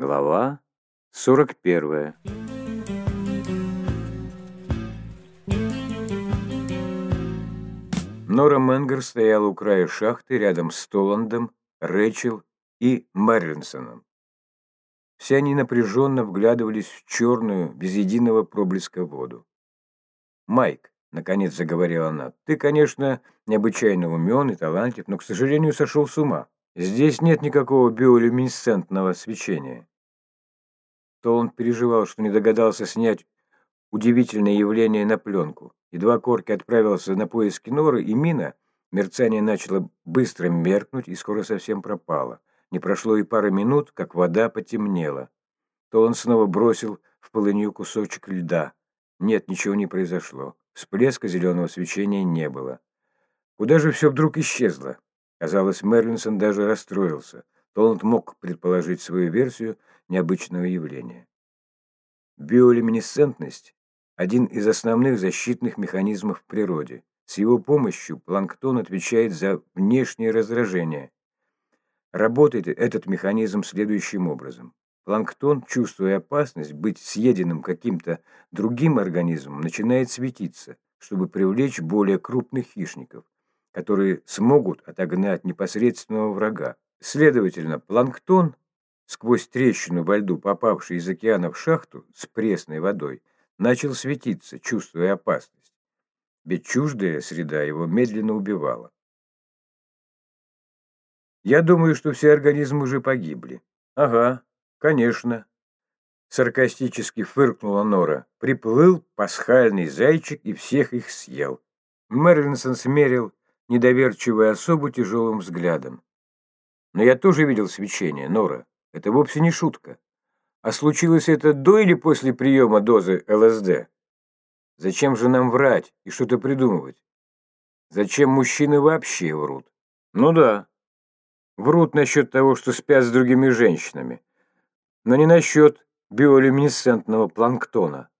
Глава 41. Нора Менгер стояла у края шахты рядом с Толландом, Рэчел и Мерлинсоном. Все они напряженно вглядывались в черную, без единого проблеска воду. «Майк», — наконец заговорила она, — «ты, конечно, необычайно умен и талантлив, но, к сожалению, сошел с ума. Здесь нет никакого биолюминесцентного свечения». Толланд переживал, что не догадался снять удивительное явление на пленку. Едва Корки отправился на поиски Норы и Мина, мерцание начало быстро меркнуть и скоро совсем пропало. Не прошло и пары минут, как вода потемнела. То он снова бросил в полынью кусочек льда. Нет, ничего не произошло. Всплеска зеленого свечения не было. Куда же все вдруг исчезло? Казалось, Мерлинсон даже расстроился. Толланд мог предположить свою версию необычного явления. Биолюминесцентность – один из основных защитных механизмов в природе. С его помощью планктон отвечает за внешнее раздражение, Работает этот механизм следующим образом. Планктон, чувствуя опасность быть съеденным каким-то другим организмом, начинает светиться, чтобы привлечь более крупных хищников, которые смогут отогнать непосредственного врага. Следовательно, планктон, сквозь трещину во льду, попавший из океана в шахту с пресной водой, начал светиться, чувствуя опасность. Ведь чуждая среда его медленно убивала. Я думаю, что все организмы уже погибли. Ага, конечно. Саркастически фыркнула Нора. Приплыл пасхальный зайчик и всех их съел. Мерлинсон смерил недоверчивую особу тяжелым взглядом. Но я тоже видел свечение, Нора. Это вовсе не шутка. А случилось это до или после приема дозы ЛСД? Зачем же нам врать и что-то придумывать? Зачем мужчины вообще врут? Ну да, Врут насчет того, что спят с другими женщинами, но не насчет биолюминесцентного планктона.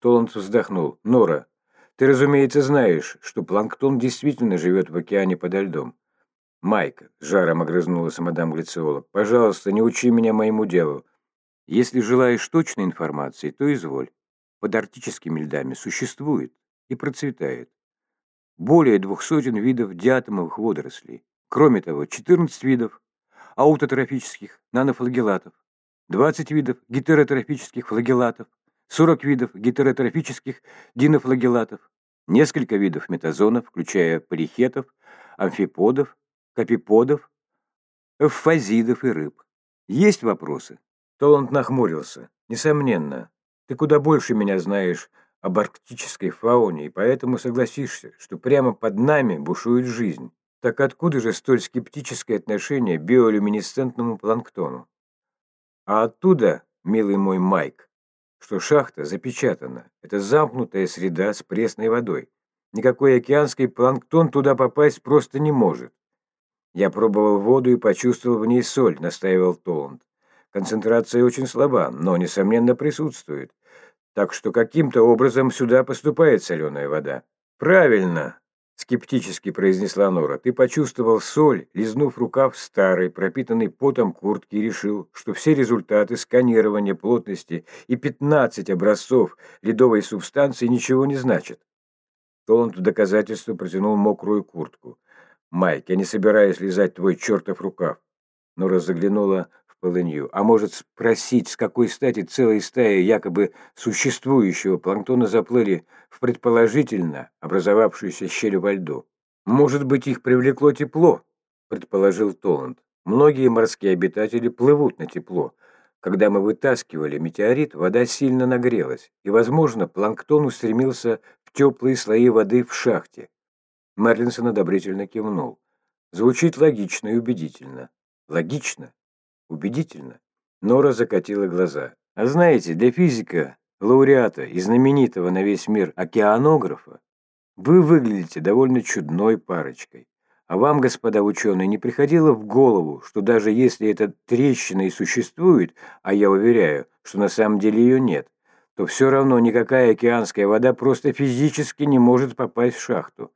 Толланд вздохнул. «Нора, ты, разумеется, знаешь, что планктон действительно живет в океане подо льдом. Майк, жаром огрызнулась мадам Глициолог, пожалуйста, не учи меня моему делу. Если желаешь точной информации, то изволь. Под арктическими льдами существует и процветает более двух сотен видов диатомовых водорослей. Кроме того, 14 видов аутотрофических нанофлагеллатов, 20 видов гетеротрофических флагеллатов, 40 видов гетеротрофических динофлагеллатов, несколько видов метазонов, включая полихетов, амфиподов, капиподов, эвфазидов и рыб. Есть вопросы? Толанд нахмурился. Несомненно. Ты куда больше меня знаешь об арктической фауне, и поэтому согласишься, что прямо под нами бушует жизнь. Так откуда же столь скептическое отношение к биолюминесцентному планктону? А оттуда, милый мой Майк, что шахта запечатана. Это замкнутая среда с пресной водой. Никакой океанский планктон туда попасть просто не может. Я пробовал воду и почувствовал в ней соль, настаивал Толланд. Концентрация очень слаба, но, несомненно, присутствует. Так что каким-то образом сюда поступает соленая вода. Правильно, — скептически произнесла Нора. «Ты почувствовал соль, лизнув рукав старой, пропитанной потом куртки, и решил, что все результаты сканирования плотности и 15 образцов ледовой субстанции ничего не значат». Толланд в доказательство протянул мокрую куртку. «Майк, я не собираюсь лизать твой чертов рукав». Нора заглянула полынью, а может спросить, с какой стати целые стаи якобы существующего планктона заплыли в предположительно образовавшуюся щель во льду. Может быть, их привлекло тепло, предположил Толланд. Многие морские обитатели плывут на тепло. Когда мы вытаскивали метеорит, вода сильно нагрелась, и, возможно, планктон устремился в теплые слои воды в шахте. Мерлинсон одобрительно кивнул. Звучит логично и убедительно. Логично Убедительно. Нора закатила глаза. А знаете, для физика, лауреата и знаменитого на весь мир океанографа, вы выглядите довольно чудной парочкой. А вам, господа ученые, не приходило в голову, что даже если эта трещина и существует, а я уверяю, что на самом деле ее нет, то все равно никакая океанская вода просто физически не может попасть в шахту.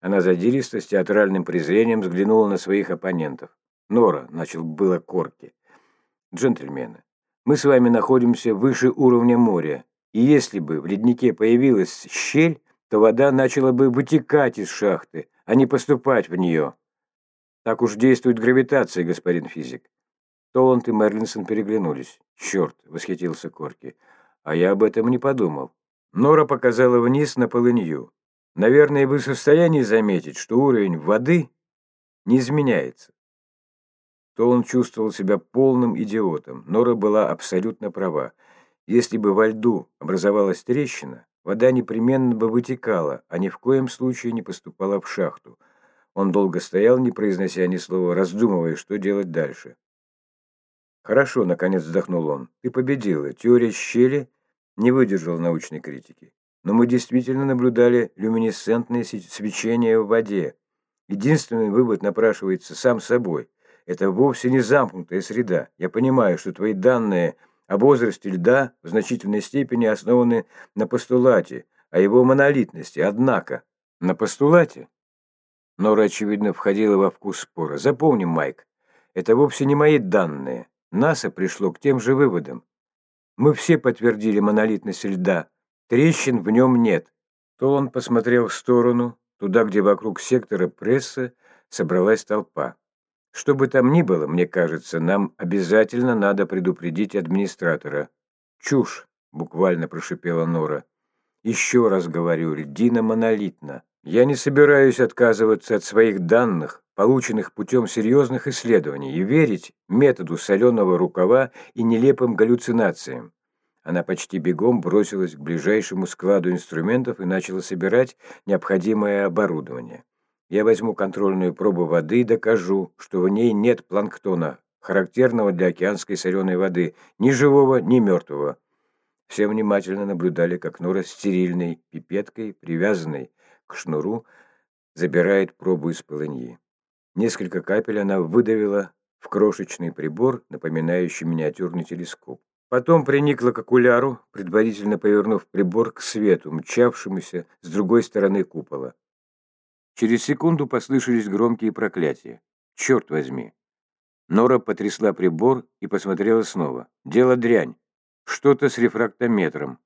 Она задиристо с театральным презрением взглянула на своих оппонентов. Нора, начал было Корки. Джентльмены, мы с вами находимся выше уровня моря, и если бы в леднике появилась щель, то вода начала бы вытекать из шахты, а не поступать в нее. Так уж действует гравитация, господин физик. Толланд и Мерлинсон переглянулись. «Черт!» — восхитился Корки. «А я об этом не подумал». Нора показала вниз на полынью. «Наверное, вы в состоянии заметить, что уровень воды не изменяется». Толланд чувствовал себя полным идиотом. Нора была абсолютно права. Если бы во льду образовалась трещина, вода непременно бы вытекала, а ни в коем случае не поступала в шахту. Он долго стоял, не произнося ни слова, раздумывая, что делать дальше. «Хорошо», — наконец вздохнул он. «Ты победила. Теория щели не выдержала научной критики. Но мы действительно наблюдали люминесцентное свечение в воде. Единственный вывод напрашивается сам собой. Это вовсе не замкнутая среда. Я понимаю, что твои данные о возрасте льда в значительной степени основаны на постулате, о его монолитности. Однако, на постулате? Нора, очевидно, входила во вкус спора. Запомни, Майк, это вовсе не мои данные. НАСА пришло к тем же выводам. Мы все подтвердили монолитность льда. Трещин в нем нет. То он посмотрел в сторону, туда, где вокруг сектора прессы собралась толпа. Что бы там ни было, мне кажется, нам обязательно надо предупредить администратора. Чушь, буквально прошипела Нора. Еще раз говорю, льдина монолитна. Я не собираюсь отказываться от своих данных, полученных путем серьезных исследований, и верить методу соленого рукава и нелепым галлюцинациям. Она почти бегом бросилась к ближайшему складу инструментов и начала собирать необходимое оборудование. Я возьму контрольную пробу воды и докажу, что в ней нет планктона, характерного для океанской соленой воды, ни живого, ни мертвого. Все внимательно наблюдали, как Нора стерильной пипеткой, привязанной к шнуру, забирает пробу из полыньи. Несколько капель она выдавила в крошечный прибор, напоминающий миниатюрный телескоп. Потом приникла к окуляру, предварительно повернув прибор к свету, мчавшемуся с другой стороны купола. Через секунду послышались громкие проклятия. «Черт возьми!» Нора потрясла прибор и посмотрела снова. «Дело дрянь. Что-то с рефрактометром».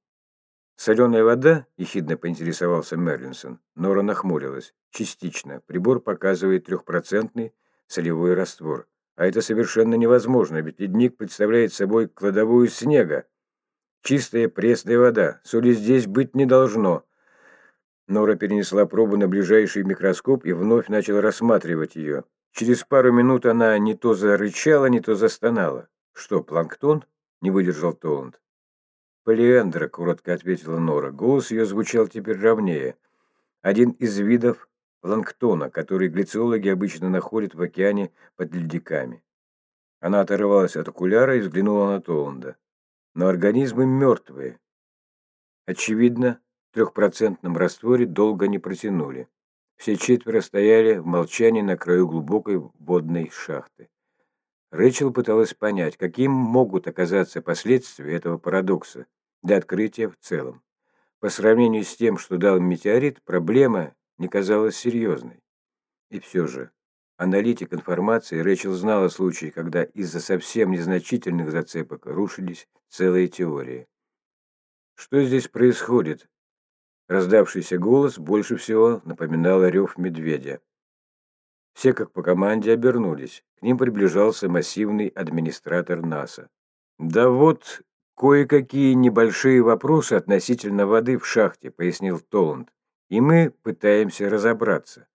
«Соленая вода?» – ехидно поинтересовался Мерлинсон. Нора нахмурилась. «Частично. Прибор показывает трехпроцентный солевой раствор. А это совершенно невозможно, ведь ледник представляет собой кладовую снега. Чистая пресная вода. Соли здесь быть не должно. Нора перенесла пробу на ближайший микроскоп и вновь начала рассматривать ее. Через пару минут она не то зарычала, не то застонала. «Что, планктон?» — не выдержал Толланд. «Полиэндра», — коротко ответила Нора. Голос ее звучал теперь ровнее. «Один из видов планктона, который глициологи обычно находят в океане под ледниками». Она оторвалась от окуляра и взглянула на Толланда. «Но организмы мертвые. Очевидно, трехпроцентном растворе долго не протянули. Все четверо стояли в молчании на краю глубокой водной шахты. Рэчел пыталась понять, каким могут оказаться последствия этого парадокса для открытия в целом. По сравнению с тем, что дал метеорит, проблема не казалась серьезной. И все же, аналитик информации, Рэчел знала случаи, когда из-за совсем незначительных зацепок рушились целые теории. Что здесь происходит? Раздавшийся голос больше всего напоминал рев медведя. Все, как по команде, обернулись. К ним приближался массивный администратор НАСА. «Да вот кое-какие небольшие вопросы относительно воды в шахте», — пояснил Толланд. «И мы пытаемся разобраться».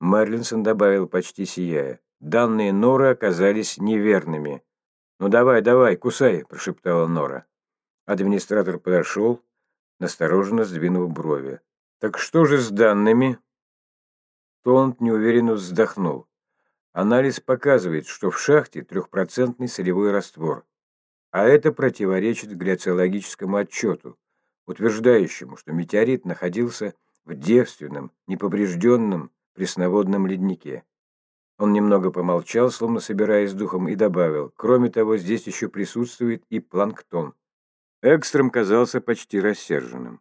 Мерлинсон добавил, почти сияя. «Данные Норы оказались неверными». «Ну давай, давай, кусай», — прошептала Нора. Администратор подошел, настороженно сдвинув брови. «Так что же с данными?» Толанд неуверенно вздохнул. Анализ показывает, что в шахте трехпроцентный солевой раствор, а это противоречит гляциологическому отчету, утверждающему, что метеорит находился в девственном, неповрежденном пресноводном леднике. Он немного помолчал, словно собираясь духом, и добавил, кроме того, здесь еще присутствует и планктон. Экстрем казался почти рассерженным.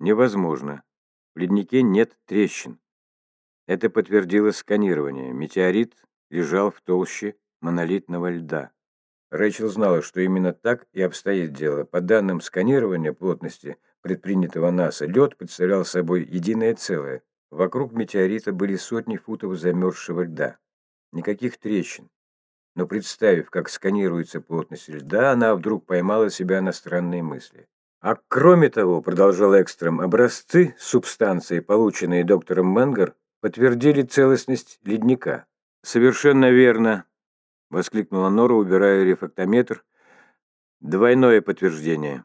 Невозможно. В леднике нет трещин. Это подтвердило сканирование. Метеорит лежал в толще монолитного льда. Рэйчел знала, что именно так и обстоит дело. По данным сканирования плотности, предпринятого НАСА, лед представлял собой единое целое. Вокруг метеорита были сотни футов замерзшего льда. Никаких трещин. Но представив, как сканируется плотность льда, она вдруг поймала себя на странные мысли. А кроме того, продолжал Экстрем, образцы субстанции, полученные доктором Менгер, подтвердили целостность ледника. Совершенно верно, воскликнула Нора, убирая рефрактометр. Двойное подтверждение.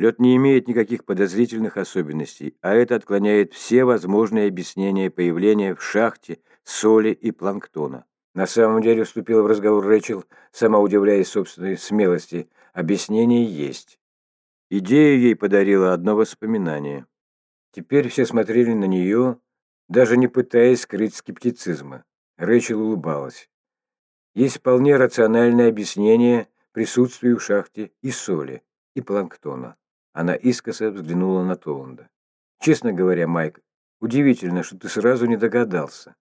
Лед не имеет никаких подозрительных особенностей, а это отклоняет все возможные объяснения появления в шахте соли и планктона. На самом деле, вступила в разговор Рэчел, сама удивляясь собственной смелости. Объяснение есть. Идею ей подарило одно воспоминание. Теперь все смотрели на нее, даже не пытаясь скрыть скептицизма. Рэчел улыбалась. Есть вполне рациональное объяснение присутствию в шахте и соли, и планктона. Она искоса взглянула на Толанда. Честно говоря, Майк, удивительно, что ты сразу не догадался.